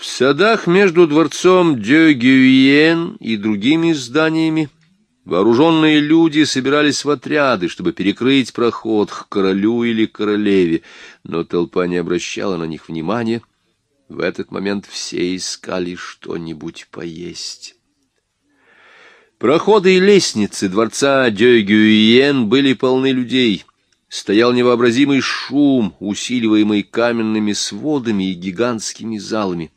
В садах между дворцом Дёгюйен и другими зданиями вооруженные люди собирались в отряды, чтобы перекрыть проход к королю или королеве, но толпа не обращала на них внимания. В этот момент все искали что-нибудь поесть. Проходы и лестницы дворца Дёгюйен были полны людей — стоял невообразимый шум, усиливаемый каменными сводами и гигантскими залами.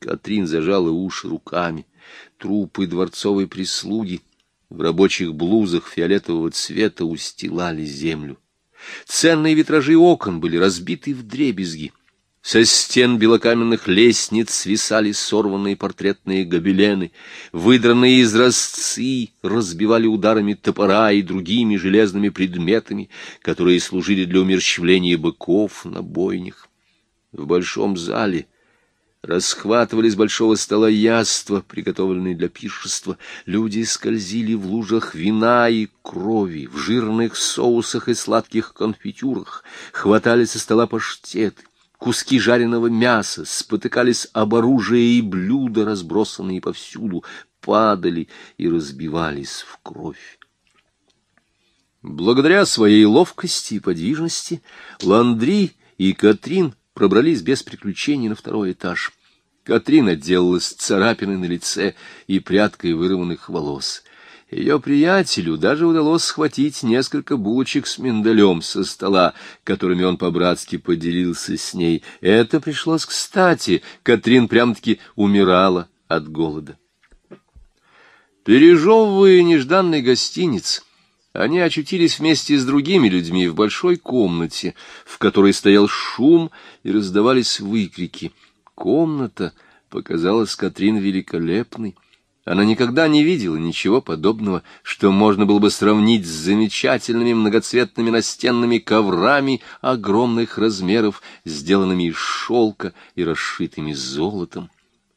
Катрин зажала уши руками. Трупы дворцовой прислуги в рабочих блузах фиолетового цвета устилали землю. Ценные витражи окон были разбиты в дребезги. Со стен белокаменных лестниц свисали сорванные портретные гобелены, выдранные из разцы разбивали ударами топора и другими железными предметами, которые служили для умерщвления быков на бойнях. В большом зале расхватывали с большого стола яства, приготовленные для пиршества. Люди скользили в лужах вина и крови, в жирных соусах и сладких конфитюрах, хватали со стола паштеты Куски жареного мяса спотыкались об оружие и блюда, разбросанные повсюду, падали и разбивались в кровь. Благодаря своей ловкости и подвижности Ландри и Катрин пробрались без приключений на второй этаж. Катрин отделалась царапиной на лице и прядкой вырванных волос. Ее приятелю даже удалось схватить несколько булочек с миндалем со стола, которыми он по-братски поделился с ней. Это пришлось кстати, Катрин прям-таки умирала от голода. Пережевывая нежданный гостиниц, они очутились вместе с другими людьми в большой комнате, в которой стоял шум и раздавались выкрики. Комната показалась Катрин великолепной. Она никогда не видела ничего подобного, что можно было бы сравнить с замечательными многоцветными настенными коврами огромных размеров, сделанными из шелка и расшитыми золотом.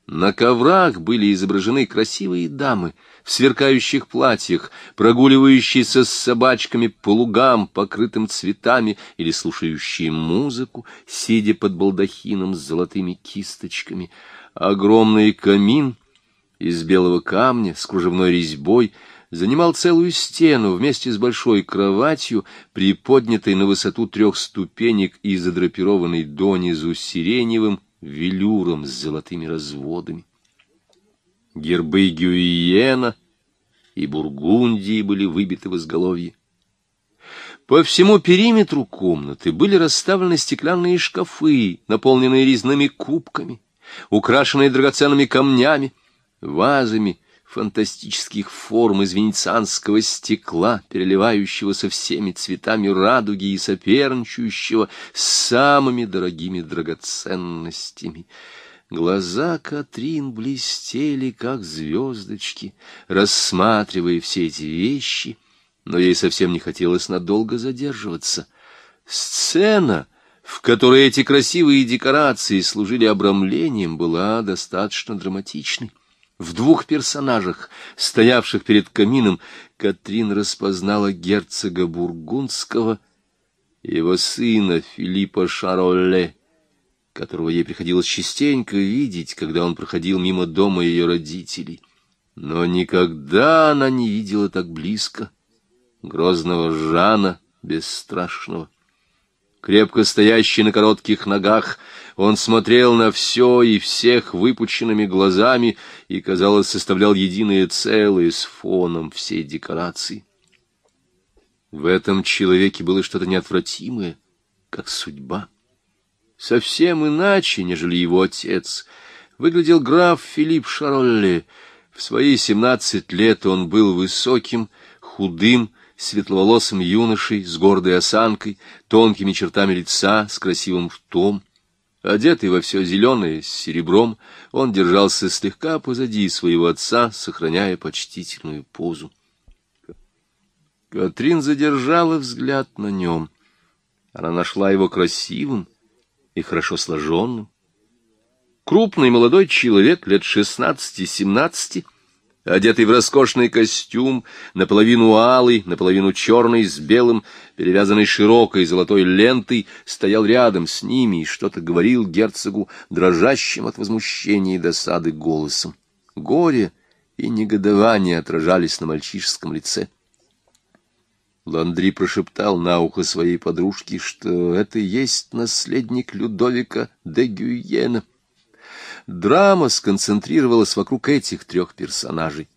На коврах были изображены красивые дамы в сверкающих платьях, прогуливающиеся с собачками по лугам, покрытым цветами, или слушающие музыку, сидя под балдахином с золотыми кисточками. Огромный камин — из белого камня с кружевной резьбой, занимал целую стену вместе с большой кроватью, приподнятой на высоту трех ступенек и задрапированной донизу сиреневым велюром с золотыми разводами. Гербы Гюиена и Бургундии были выбиты в изголовье. По всему периметру комнаты были расставлены стеклянные шкафы, наполненные резными кубками, украшенные драгоценными камнями, вазами фантастических форм из венецианского стекла, переливающегося всеми цветами радуги и соперничающего с самыми дорогими драгоценностями. Глаза Катрин блестели, как звездочки, рассматривая все эти вещи, но ей совсем не хотелось надолго задерживаться. Сцена — в которой эти красивые декорации служили обрамлением, была достаточно драматичной. В двух персонажах, стоявших перед камином, Катрин распознала герцога Бургундского и его сына Филиппа Шаролле, которого ей приходилось частенько видеть, когда он проходил мимо дома ее родителей. Но никогда она не видела так близко грозного Жана Бесстрашного. Крепко стоящий на коротких ногах, он смотрел на все и всех выпученными глазами и, казалось, составлял единое целое с фоном всей декорации. В этом человеке было что-то неотвратимое, как судьба. Совсем иначе, нежели его отец, выглядел граф Филипп Шаролле. В свои семнадцать лет он был высоким, худым, светловолосым юношей с гордой осанкой, тонкими чертами лица, с красивым ртом. Одетый во все зеленое, с серебром, он держался слегка позади своего отца, сохраняя почтительную позу. Катрин задержала взгляд на нем. Она нашла его красивым и хорошо сложенным. Крупный молодой человек лет шестнадцати-семнадцати, одетый в роскошный костюм, наполовину алый, наполовину черный, с белым, перевязанный широкой золотой лентой, стоял рядом с ними и что-то говорил герцогу, дрожащим от возмущения и досады голосом. Горе и негодование отражались на мальчишеском лице. Ландри прошептал на ухо своей подружке, что это есть наследник Людовика де Гюйена. Драма сконцентрировалась вокруг этих трех персонажей.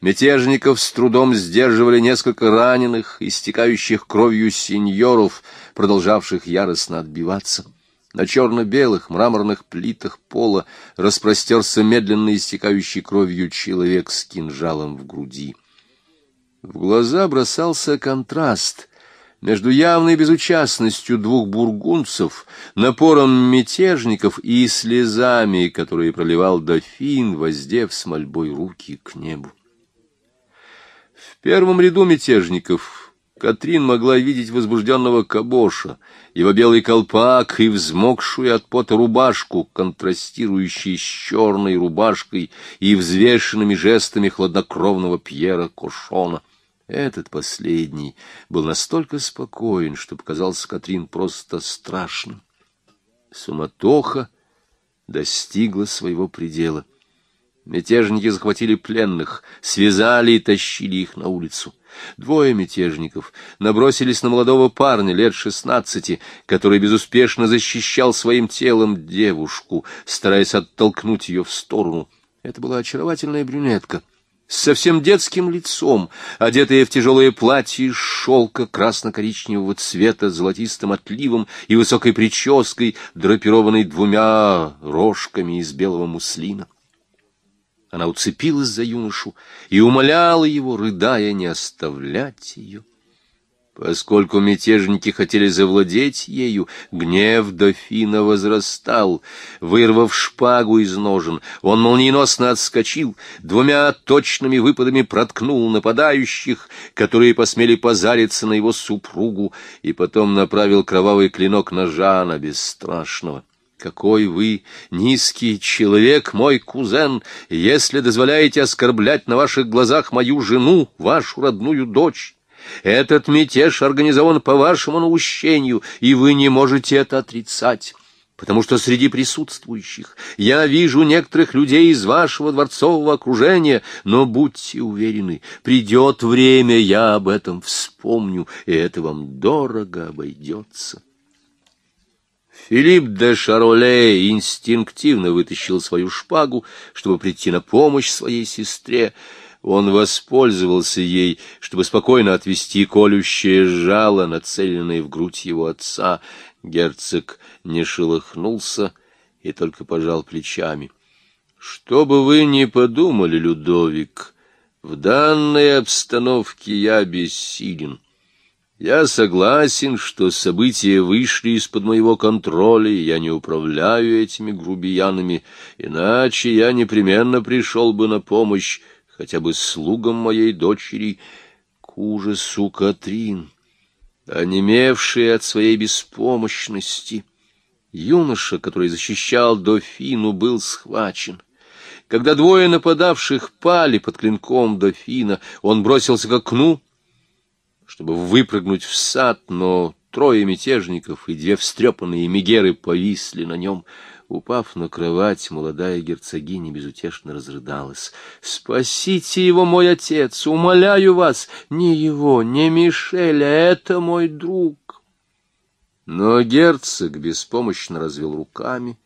Мятежников с трудом сдерживали несколько раненых, истекающих кровью сеньоров, продолжавших яростно отбиваться. На черно-белых мраморных плитах пола распростерся медленно истекающий кровью человек с кинжалом в груди. В глаза бросался контраст между явной безучастностью двух бургунцев, напором мятежников и слезами, которые проливал дофин, воздев с мольбой руки к небу. В первом ряду мятежников Катрин могла видеть возбужденного кабоша, его белый колпак и взмокшую от пота рубашку, контрастирующие с черной рубашкой и взвешенными жестами хладнокровного Пьера Кошона — этот последний был настолько спокоен, что показался Катрин просто страшным. Суматоха достигла своего предела. Мятежники захватили пленных, связали и тащили их на улицу. Двое мятежников набросились на молодого парня лет шестнадцати, который безуспешно защищал своим телом девушку, стараясь оттолкнуть ее в сторону. Это была очаровательная брюнетка — с совсем детским лицом, одетая в тяжелое платье из шелка красно-коричневого цвета с золотистым отливом и высокой прической, драпированной двумя рожками из белого муслина. Она уцепилась за юношу и умоляла его, рыдая, не оставлять ее. Поскольку мятежники хотели завладеть ею, гнев дофина возрастал. Вырвав шпагу из ножен, он молниеносно отскочил, двумя точными выпадами проткнул нападающих, которые посмели позариться на его супругу, и потом направил кровавый клинок на Жана Бесстрашного. Какой вы низкий человек, мой кузен, если дозволяете оскорблять на ваших глазах мою жену, вашу родную дочь. Этот мятеж организован по вашему наущению, и вы не можете это отрицать, потому что среди присутствующих я вижу некоторых людей из вашего дворцового окружения, но будьте уверены, придет время, я об этом вспомню, и это вам дорого обойдется. Филипп де Шароле инстинктивно вытащил свою шпагу, чтобы прийти на помощь своей сестре, он воспользовался ей, чтобы спокойно отвести колющее жало, нацеленное в грудь его отца. Герцог не шелохнулся и только пожал плечами. — Что бы вы ни подумали, Людовик, в данной обстановке я бессилен. Я согласен, что события вышли из-под моего контроля, и я не управляю этими грубиянами, иначе я непременно пришел бы на помощь, хотя бы слугам моей дочери, к ужасу Катрин, онемевшие от своей беспомощности. Юноша, который защищал дофину, был схвачен. Когда двое нападавших пали под клинком дофина, он бросился к окну, чтобы выпрыгнуть в сад, но трое мятежников и две встрепанные мегеры повисли на нем — Упав на кровать, молодая герцогиня безутешно разрыдалась. «Спасите его, мой отец! Умоляю вас! Не его, не Мишеля, это мой друг!» Но герцог беспомощно развел руками,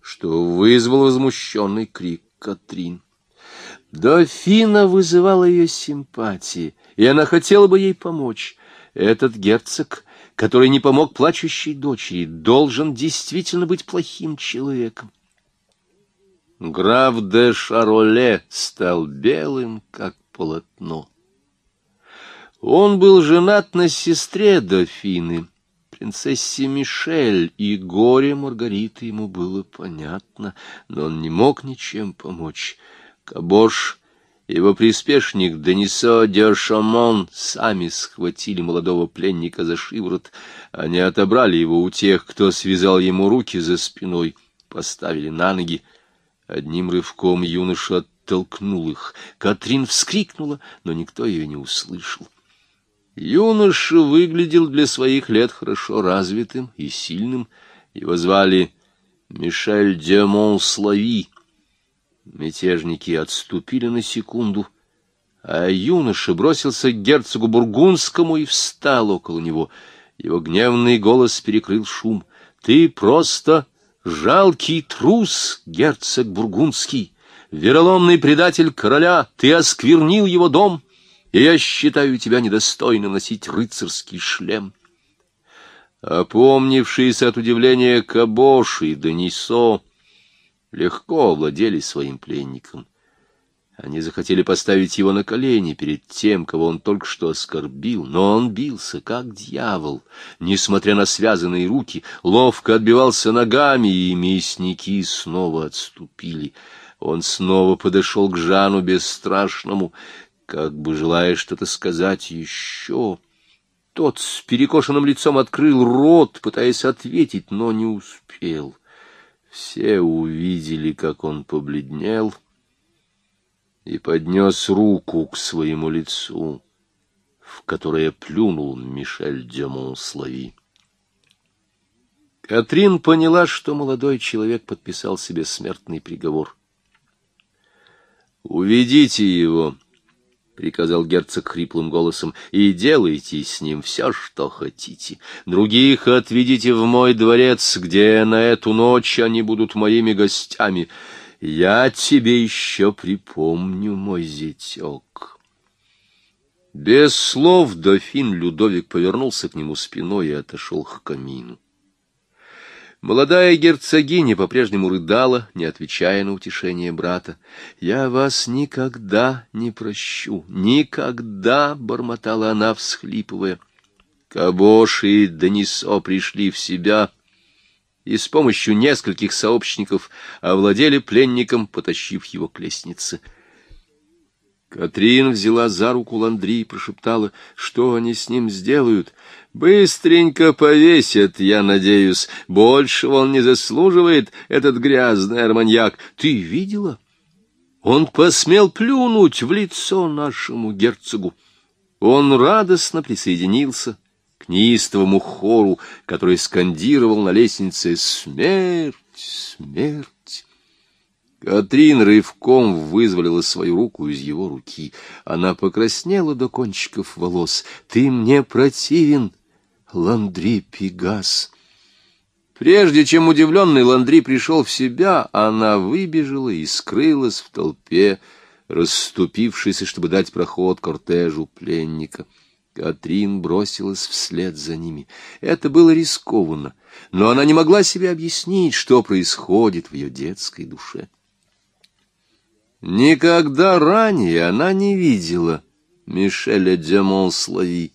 что вызвал возмущенный крик Катрин. Дофина вызывала ее симпатии, и она хотела бы ей помочь. Этот герцог который не помог плачущей дочери, должен действительно быть плохим человеком. Граф де Шароле стал белым, как полотно. Он был женат на сестре дофины, принцессе Мишель, и горе Маргариты ему было понятно, но он не мог ничем помочь. Кабош его приспешник Денисо де Шамон сами схватили молодого пленника за шиворот. Они отобрали его у тех, кто связал ему руки за спиной, поставили на ноги. Одним рывком юношу оттолкнул их. Катрин вскрикнула, но никто ее не услышал. Юноша выглядел для своих лет хорошо развитым и сильным. Его звали Мишель де Монслави. Мятежники отступили на секунду, а юноша бросился к герцогу Бургундскому и встал около него. Его гневный голос перекрыл шум. «Ты просто жалкий трус, герцог Бургундский, вероломный предатель короля, ты осквернил его дом, и я считаю тебя недостойным носить рыцарский шлем». Опомнившиеся от удивления Кабоши и Денисо легко овладели своим пленником. Они захотели поставить его на колени перед тем, кого он только что оскорбил, но он бился, как дьявол, несмотря на связанные руки, ловко отбивался ногами, и мясники снова отступили. Он снова подошел к Жану бесстрашному, как бы желая что-то сказать еще. Тот с перекошенным лицом открыл рот, пытаясь ответить, но не успел. Все увидели, как он побледнел и поднес руку к своему лицу, в которое плюнул Мишель де Монслави. Катрин поняла, что молодой человек подписал себе смертный приговор. «Уведите его», — приказал герцог хриплым голосом, — и делайте с ним все, что хотите. Других отведите в мой дворец, где на эту ночь они будут моими гостями. Я тебе еще припомню, мой зятек. Без слов дофин Людовик повернулся к нему спиной и отошел к камину. Молодая герцогиня по-прежнему рыдала, не отвечая на утешение брата. «Я вас никогда не прощу, никогда!» — бормотала она, всхлипывая. Кабош и Денисо пришли в себя и с помощью нескольких сообщников овладели пленником, потащив его к лестнице. Катрин взяла за руку Ландри и прошептала, что они с ним сделают — Быстренько повесят, я надеюсь. Большего он не заслуживает, этот грязный арманьяк. Ты видела? Он посмел плюнуть в лицо нашему герцогу. Он радостно присоединился к неистовому хору, который скандировал на лестнице «Смерть! Смерть!». Катрин рывком вызволила свою руку из его руки. Она покраснела до кончиков волос. «Ты мне противен!» Ландри Пегас. Прежде чем удивленный Ландри пришел в себя, она выбежала и скрылась в толпе, расступившейся, чтобы дать проход кортежу пленника. Катрин бросилась вслед за ними. Это было рискованно, но она не могла себе объяснить, что происходит в ее детской душе. Никогда ранее она не видела Мишеля де Монслави.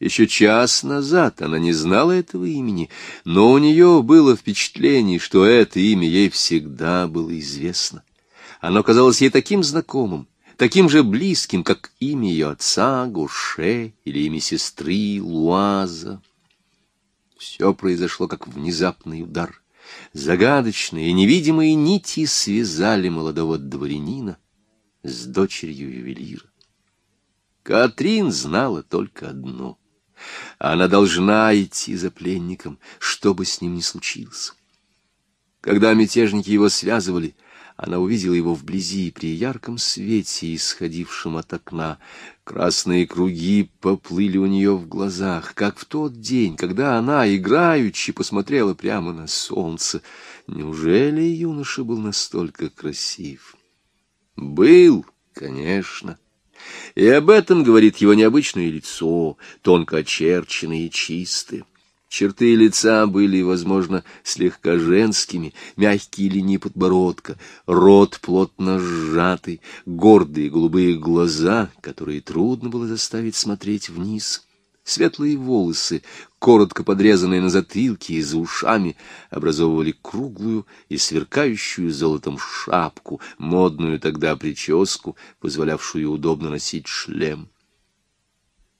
Еще час назад она не знала этого имени, но у нее было впечатление, что это имя ей всегда было известно. Оно казалось ей таким знакомым, таким же близким, как имя ее отца, Гуше, или имя сестры, Луаза. Все произошло как внезапный удар. Загадочные и невидимые нити связали молодого дворянина с дочерью ювелира. Катрин знала только одно — она должна идти за пленником, что бы с ним ни случилось. Когда мятежники его связывали, она увидела его вблизи при ярком свете, исходившем от окна. Красные круги поплыли у нее в глазах, как в тот день, когда она, играючи, посмотрела прямо на солнце. Неужели юноша был настолько красив? Был, конечно. И об этом говорит его необычное лицо, тонко очерченное и чистое. Черты лица были, возможно, слегка женскими, мягкие линии подбородка, рот плотно сжатый, гордые голубые глаза, которые трудно было заставить смотреть вниз — Светлые волосы, коротко подрезанные на затылке и за ушами, образовывали круглую и сверкающую золотом шапку, модную тогда прическу, позволявшую удобно носить шлем.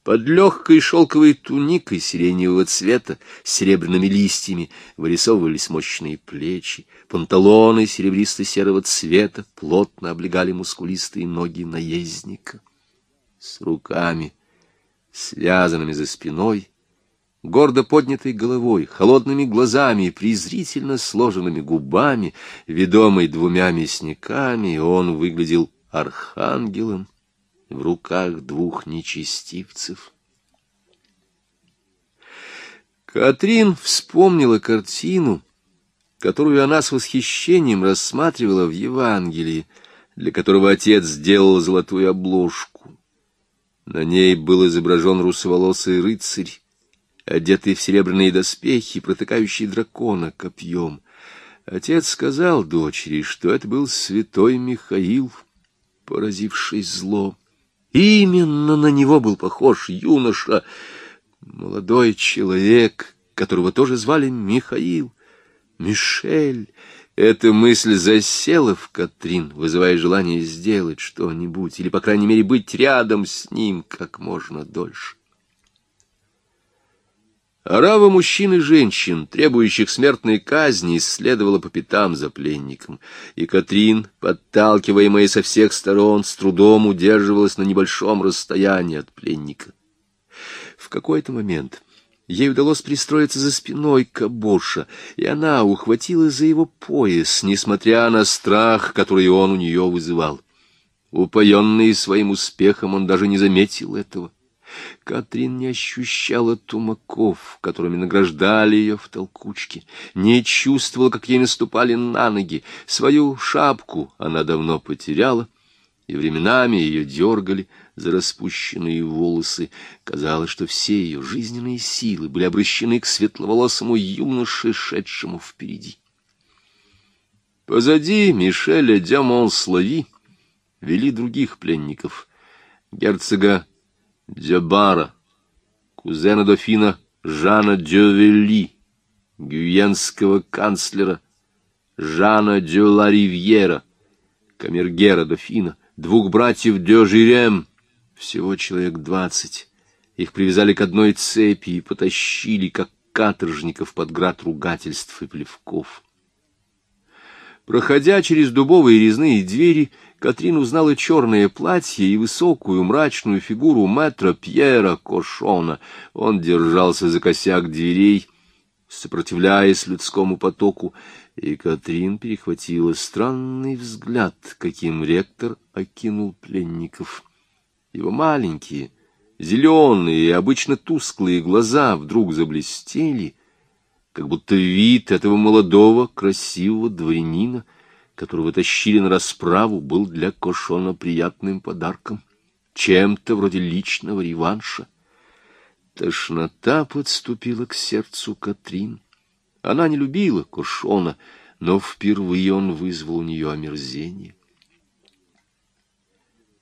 Под легкой шелковой туникой сиреневого цвета с серебряными листьями вырисовывались мощные плечи, панталоны серебристо-серого цвета плотно облегали мускулистые ноги наездника. С руками, связанными за спиной, гордо поднятой головой, холодными глазами и презрительно сложенными губами, ведомый двумя мясниками, он выглядел архангелом в руках двух нечестивцев. Катрин вспомнила картину, которую она с восхищением рассматривала в Евангелии, для которого отец сделал золотую обложку. На ней был изображен русоволосый рыцарь, одетый в серебряные доспехи, протыкающий дракона копьем. Отец сказал дочери, что это был святой Михаил, поразивший зло. Именно на него был похож юноша, молодой человек, которого тоже звали Михаил. Мишель. Эта мысль засела в Катрин, вызывая желание сделать что-нибудь, или, по крайней мере, быть рядом с ним как можно дольше. Орава мужчин и женщин, требующих смертной казни, следовала по пятам за пленником, и Катрин, подталкиваемая со всех сторон, с трудом удерживалась на небольшом расстоянии от пленника. В какой-то момент ей удалось пристроиться за спиной Кабоша, и она ухватилась за его пояс, несмотря на страх, который он у нее вызывал. Упоенный своим успехом, он даже не заметил этого. Катрин не ощущала тумаков, которыми награждали ее в толкучке, не чувствовала, как ей наступали на ноги. Свою шапку она давно потеряла, и временами ее дергали за распущенные волосы. Казалось, что все ее жизненные силы были обращены к светловолосому юноше, шедшему впереди. Позади Мишеля Дямон-Слави вели других пленников — герцога Дебара, кузена дофина Жана Дювели, гюенского канцлера Жана де ла Ривьера, камергера дофина, двух братьев де Жирем, всего человек двадцать. Их привязали к одной цепи и потащили, как каторжников под град ругательств и плевков. Проходя через дубовые резные двери, Катрин узнала черное платье и высокую мрачную фигуру мэтра Пьера Кошона. Он держался за косяк дверей, сопротивляясь людскому потоку, и Катрин перехватила странный взгляд, каким ректор окинул пленников. Его маленькие, зеленые обычно тусклые глаза вдруг заблестели — как будто вид этого молодого, красивого дворянина, которого тащили на расправу, был для Кошона приятным подарком, чем-то вроде личного реванша. Тошнота подступила к сердцу Катрин. Она не любила Кошона, но впервые он вызвал у нее омерзение.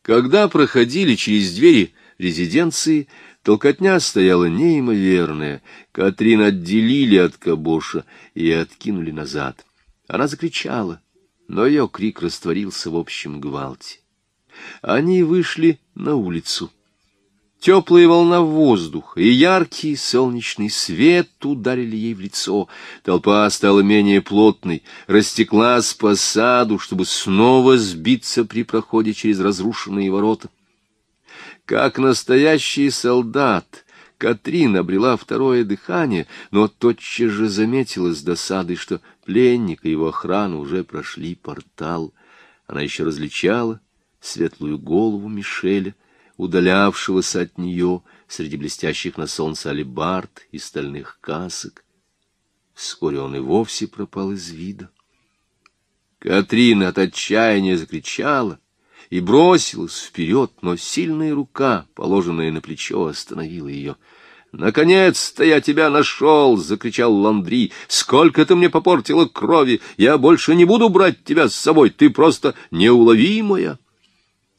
Когда проходили через двери резиденции, Толкотня стояла неимоверная. Катрин отделили от кабоша и откинули назад. Она закричала, но ее крик растворился в общем гвалте. Они вышли на улицу. Теплая волна воздуха и яркий солнечный свет ударили ей в лицо. Толпа стала менее плотной, растеклась по саду, чтобы снова сбиться при проходе через разрушенные ворота. Как настоящий солдат, Катрин обрела второе дыхание, но тотчас же заметила с досадой, что пленник и его охрана уже прошли портал. Она еще различала светлую голову Мишеля, удалявшегося от нее среди блестящих на солнце алебард и стальных касок. Вскоре он и вовсе пропал из вида. Катрина от отчаяния закричала — и бросилась вперед, но сильная рука, положенная на плечо, остановила ее. «Наконец-то я тебя нашел!» — закричал Ландри. «Сколько ты мне попортила крови! Я больше не буду брать тебя с собой! Ты просто неуловимая!»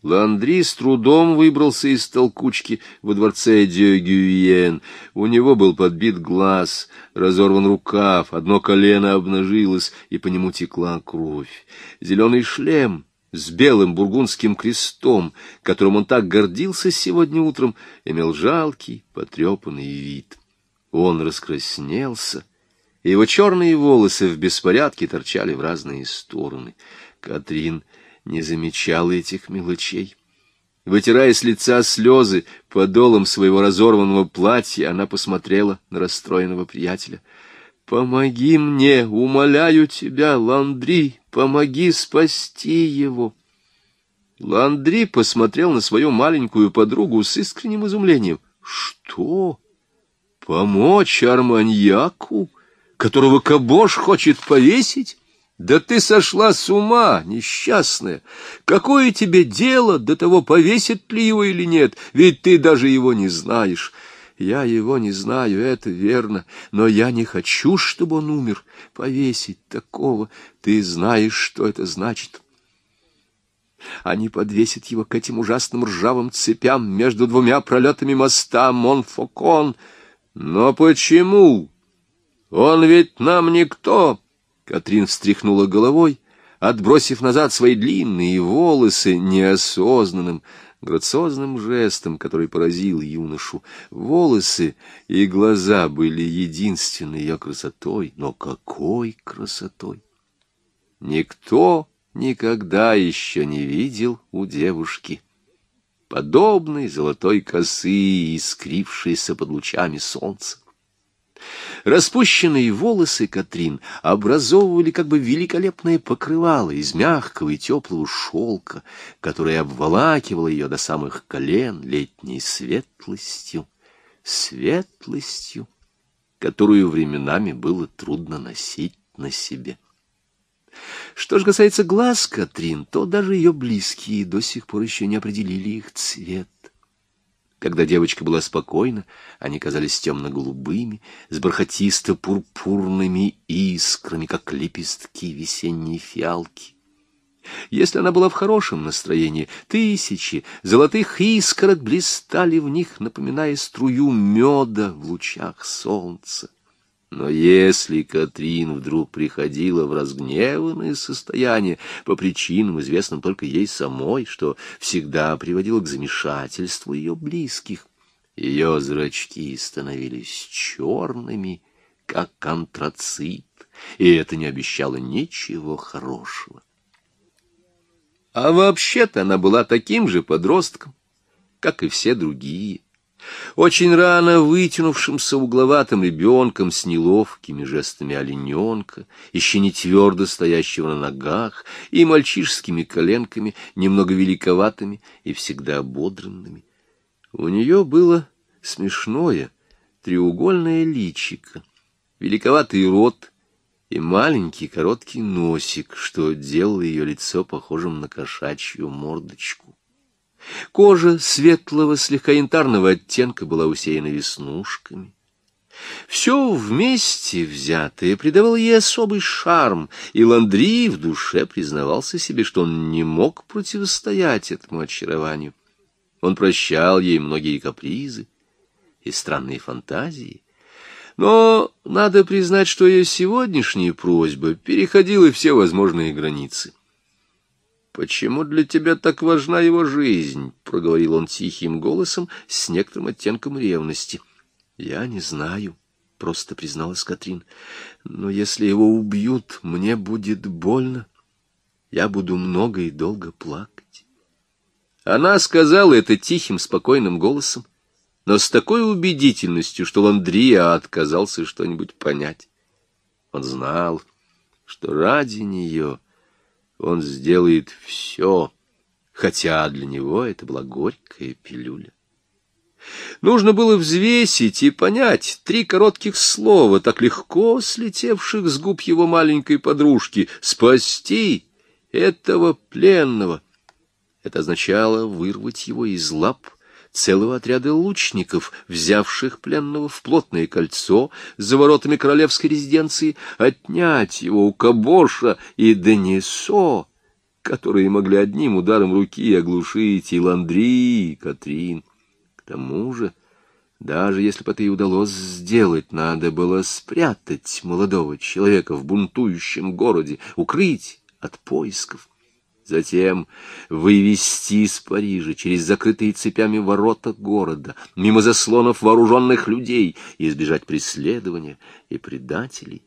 Ландри с трудом выбрался из толкучки во дворце Дюгюйен. У него был подбит глаз, разорван рукав, одно колено обнажилось, и по нему текла кровь. Зеленый шлем — с белым бургундским крестом, которым он так гордился сегодня утром, имел жалкий, потрепанный вид. Он раскраснелся, и его черные волосы в беспорядке торчали в разные стороны. Катрин не замечала этих мелочей. Вытирая с лица слезы подолом своего разорванного платья, она посмотрела на расстроенного приятеля. «Помоги мне, умоляю тебя, Ландри, помоги спасти его!» Ландри посмотрел на свою маленькую подругу с искренним изумлением. «Что? Помочь Арманьяку, которого Кабош хочет повесить?» Да ты сошла с ума, несчастная! Какое тебе дело до того, повесит ли его или нет? Ведь ты даже его не знаешь. Я его не знаю, это верно, но я не хочу, чтобы он умер. Повесить такого, ты знаешь, что это значит. Они подвесят его к этим ужасным ржавым цепям между двумя пролетами моста Монфокон. Но почему? Он ведь нам никто. Катрин встряхнула головой, отбросив назад свои длинные волосы неосознанным, грациозным жестом, который поразил юношу. Волосы и глаза были единственной ее красотой, но какой красотой! Никто никогда еще не видел у девушки подобной золотой косы, искрившейся под лучами солнца. Распущенные волосы Катрин образовывали как бы великолепное покрывало из мягкого и теплого шелка, которое обволакивало ее до самых колен летней светлостью, светлостью, которую временами было трудно носить на себе. Что же касается глаз Катрин, то даже ее близкие до сих пор еще не определили их цвет. Когда девочка была спокойна, они казались темно-голубыми, с бархатисто-пурпурными искрами, как лепестки весенней фиалки. Если она была в хорошем настроении, тысячи золотых искорок блистали в них, напоминая струю меда в лучах солнца. Но если Катрин вдруг приходила в разгневанное состояние по причинам, известным только ей самой, что всегда приводило к замешательству ее близких, ее зрачки становились черными, как антрацит, и это не обещало ничего хорошего. А вообще-то она была таким же подростком, как и все другие очень рано вытянувшимся угловатым ребенком с неловкими жестами олененка, еще не твердо стоящего на ногах, и мальчишескими коленками, немного великоватыми и всегда ободренными. У нее было смешное треугольное личико, великоватый рот и маленький короткий носик, что делало ее лицо похожим на кошачью мордочку. Кожа светлого, слегка янтарного оттенка была усеяна веснушками. Все вместе взятое придавало ей особый шарм, и Ландри в душе признавался себе, что он не мог противостоять этому очарованию. Он прощал ей многие капризы и странные фантазии. Но надо признать, что ее сегодняшняя просьба переходила все возможные границы. «Почему для тебя так важна его жизнь?» — проговорил он тихим голосом с некоторым оттенком ревности. «Я не знаю», — просто призналась Катрин. «Но если его убьют, мне будет больно. Я буду много и долго плакать». Она сказала это тихим, спокойным голосом, но с такой убедительностью, что Ландрия отказался что-нибудь понять. Он знал, что ради нее он сделает все, хотя для него это была горькая пилюля. Нужно было взвесить и понять три коротких слова, так легко слетевших с губ его маленькой подружки, спасти этого пленного. Это означало вырвать его из лап целого отряда лучников, взявших пленного в плотное кольцо за воротами королевской резиденции, отнять его у Кабоша и Денисо, которые могли одним ударом руки оглушить и Ландри, и Катрин. К тому же, даже если бы это и удалось сделать, надо было спрятать молодого человека в бунтующем городе, укрыть от поисков. Затем вывести из Парижа через закрытые цепями ворота города, мимо заслонов вооруженных людей, избежать преследования и предателей.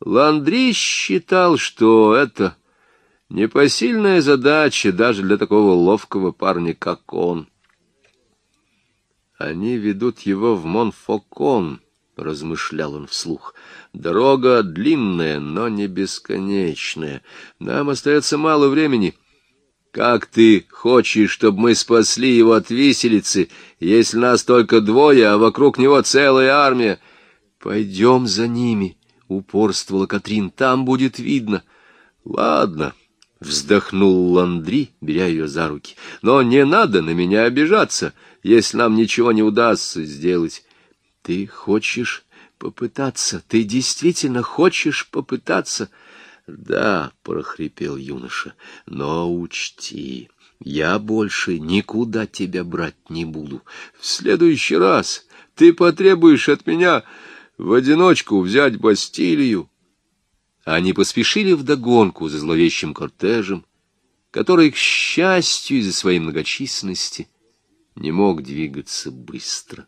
Ландри считал, что это непосильная задача даже для такого ловкого парня, как он. Они ведут его в Монфокон, — размышлял он вслух. Дорога длинная, но не бесконечная. Нам остается мало времени. Как ты хочешь, чтобы мы спасли его от виселицы, если нас только двое, а вокруг него целая армия? Пойдем за ними, — упорствовала Катрин, — там будет видно. Ладно, — вздохнул Ландри, беря ее за руки, — но не надо на меня обижаться, если нам ничего не удастся сделать. Ты хочешь попытаться? Ты действительно хочешь попытаться? Да, прохрипел юноша. Но учти, я больше никуда тебя брать не буду. В следующий раз ты потребуешь от меня в одиночку взять Бастилию. Они поспешили вдогонку за зловещим кортежем, который, к счастью, из-за своей многочисленности, не мог двигаться быстро.